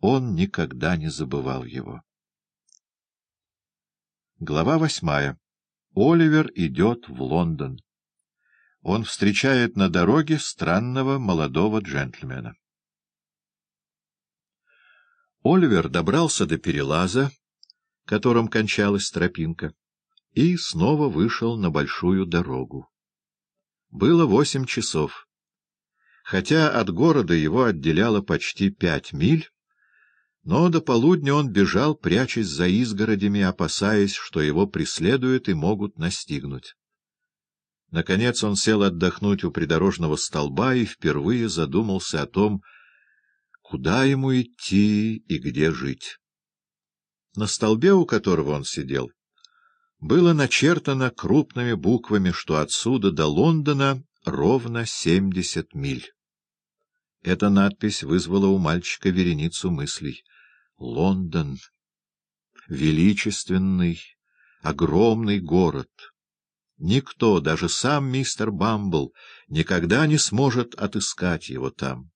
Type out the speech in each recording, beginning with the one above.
он никогда не забывал его. Глава восьмая. Оливер идет в Лондон. Он встречает на дороге странного молодого джентльмена. Оливер добрался до перелаза, которым кончалась тропинка, и снова вышел на большую дорогу. Было восемь часов. Хотя от города его отделяло почти пять миль, но до полудня он бежал, прячась за изгородями, опасаясь, что его преследуют и могут настигнуть. Наконец он сел отдохнуть у придорожного столба и впервые задумался о том, куда ему идти и где жить. На столбе, у которого он сидел, было начертано крупными буквами, что отсюда до Лондона ровно семьдесят миль. Эта надпись вызвала у мальчика вереницу мыслей. Лондон. Величественный, огромный город. Никто, даже сам мистер Бамбл, никогда не сможет отыскать его там.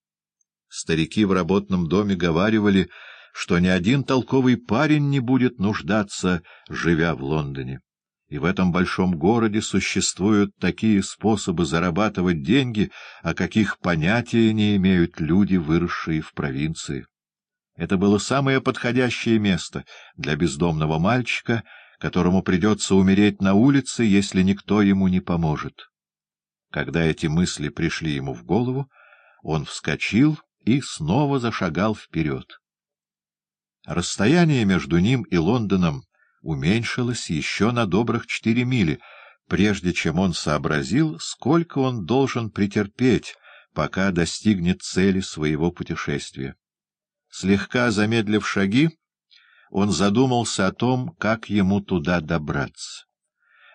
Старики в работном доме говаривали, что ни один толковый парень не будет нуждаться, живя в Лондоне. И в этом большом городе существуют такие способы зарабатывать деньги, о каких понятия не имеют люди, выросшие в провинции. Это было самое подходящее место для бездомного мальчика, которому придется умереть на улице, если никто ему не поможет. Когда эти мысли пришли ему в голову, он вскочил и снова зашагал вперед. Расстояние между ним и Лондоном уменьшилось еще на добрых четыре мили, прежде чем он сообразил, сколько он должен претерпеть, пока достигнет цели своего путешествия. Слегка замедлив шаги, он задумался о том, как ему туда добраться.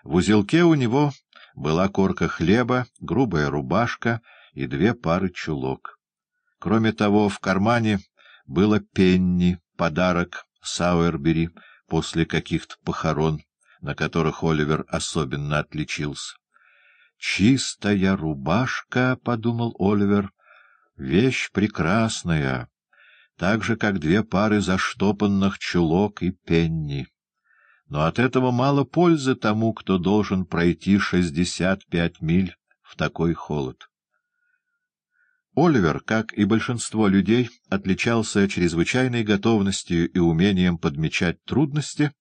В узелке у него была корка хлеба, грубая рубашка и две пары чулок. Кроме того, в кармане было пенни, подарок Сауэрбери после каких-то похорон, на которых Оливер особенно отличился. «Чистая рубашка», — подумал Оливер, — «вещь прекрасная» так же, как две пары заштопанных чулок и пенни. Но от этого мало пользы тому, кто должен пройти шестьдесят пять миль в такой холод. Оливер, как и большинство людей, отличался чрезвычайной готовностью и умением подмечать трудности,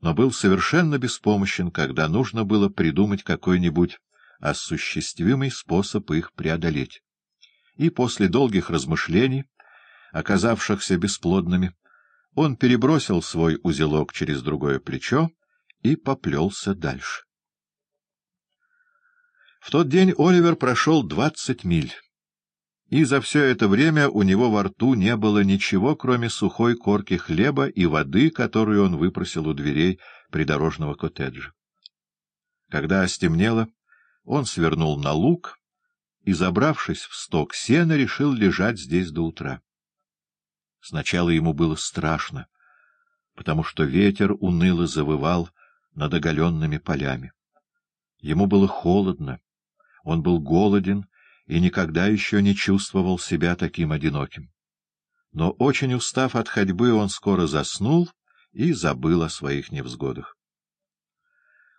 но был совершенно беспомощен, когда нужно было придумать какой-нибудь осуществимый способ их преодолеть. И после долгих размышлений оказавшихся бесплодными, он перебросил свой узелок через другое плечо и поплелся дальше. В тот день Оливер прошел двадцать миль, и за все это время у него во рту не было ничего, кроме сухой корки хлеба и воды, которую он выпросил у дверей придорожного коттеджа. Когда стемнело, он свернул на луг и, забравшись в сток сена, решил лежать здесь до утра. Сначала ему было страшно, потому что ветер уныло завывал над оголенными полями. Ему было холодно, он был голоден и никогда еще не чувствовал себя таким одиноким. Но, очень устав от ходьбы, он скоро заснул и забыл о своих невзгодах.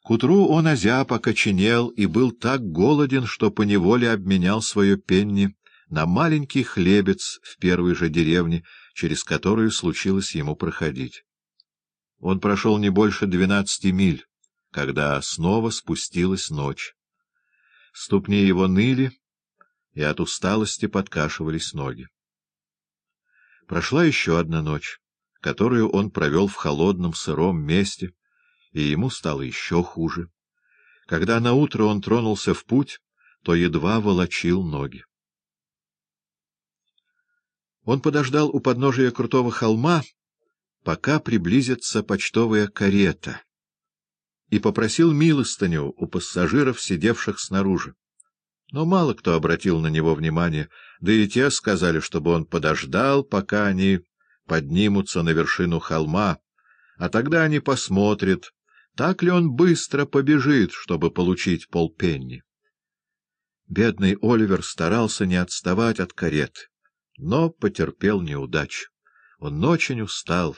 К утру он озяб, окоченел и был так голоден, что поневоле обменял свое пенни на маленький хлебец в первой же деревне, через которую случилось ему проходить. Он прошел не больше двенадцати миль, когда снова спустилась ночь. Ступни его ныли, и от усталости подкашивались ноги. Прошла еще одна ночь, которую он провел в холодном сыром месте, и ему стало еще хуже. Когда наутро он тронулся в путь, то едва волочил ноги. Он подождал у подножия крутого холма, пока приблизится почтовая карета, и попросил милостыню у пассажиров, сидевших снаружи. Но мало кто обратил на него внимание, да и те сказали, чтобы он подождал, пока они поднимутся на вершину холма, а тогда они посмотрят, так ли он быстро побежит, чтобы получить полпенни. Бедный Оливер старался не отставать от кареты но потерпел неудачу. Он очень устал